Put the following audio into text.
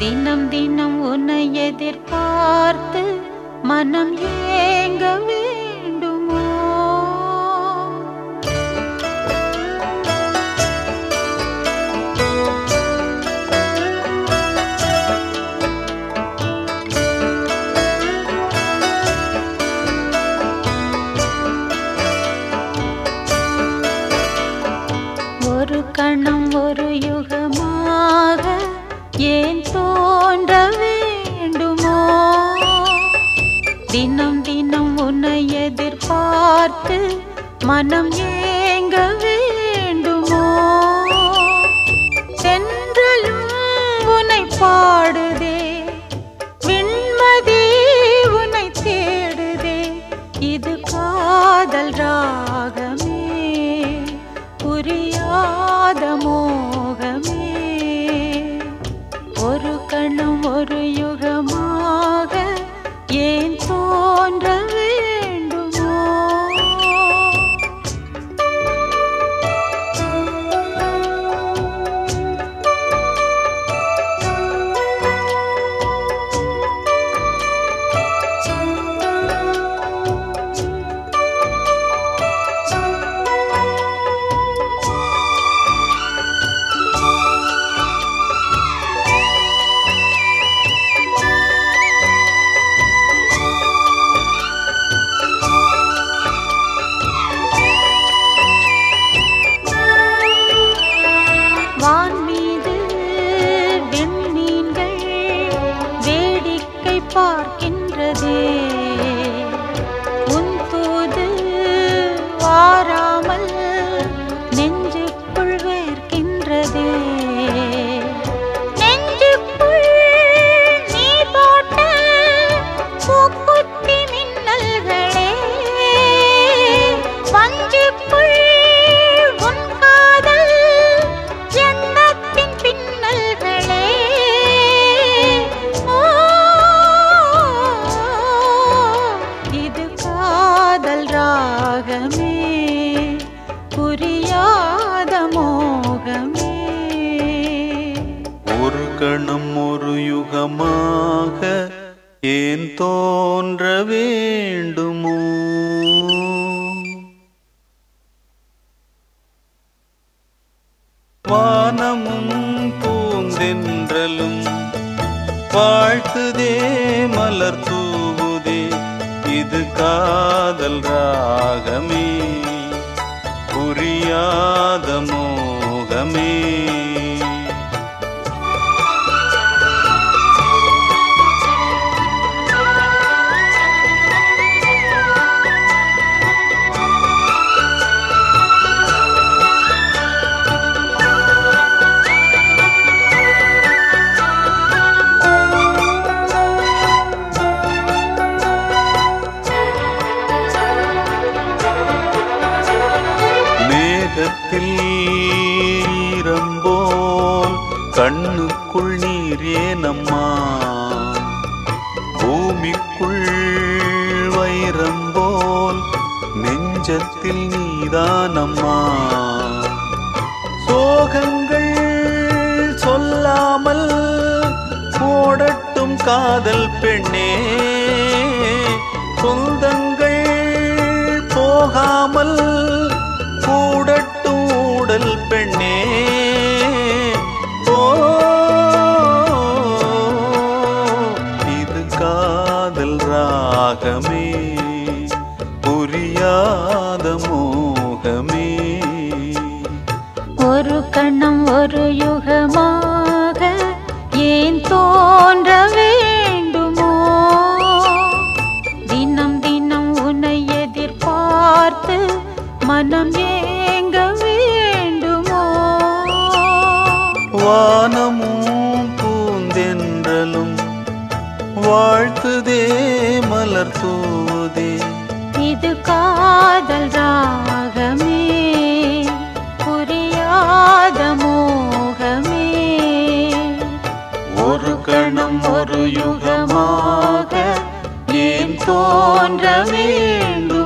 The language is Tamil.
தினம் தினம் உன்னை எதிர்பார்த்து மனம் ஏங்க வேண்டுமோ? ஒரு கணம் ஒரு யுகமாக ஏன் தோன்ற வேண்டுமோ? தினம் தினம் உன்னை எதிர்பார்த்து மனம் ஏங்க வேண்டுமோ? சென்றலும் உன்னை பாடுதே. ராகமே புரியாத மோகமே. ஒரு கணம் ஒரு யுகமாக ஏன் தோன்ற வேண்டுமோ? வானமும் பூந்தென்றலும் வாழ்த்துதே காதல் ராகமே. மேகத்தில் ஈரம்போல் கண்ணுக்குள் நீரே நம்மா. பூமிக்குள் வைரம்போல் நெஞ்சத்தில் நீதானம்மா சோகங்கள் சொல்லாமல் போடட்டும் காதல் பெண்ணே. சொந்தங்கள் போகாமல் உடல் பெண்ணே. ஓ இது காதல் ராகமே புரியாத மோகமே. ஒரு கணம் ஒரு யுகமா வானமும் பூந்தென்றலும் வாழ்த்துதே மலர் தூதே இது காதல் ராகமே புரியாத மோகமே. ஒரு கணம் ஒரு யுகமாக ஏன் தோன்ற வேண்டும்?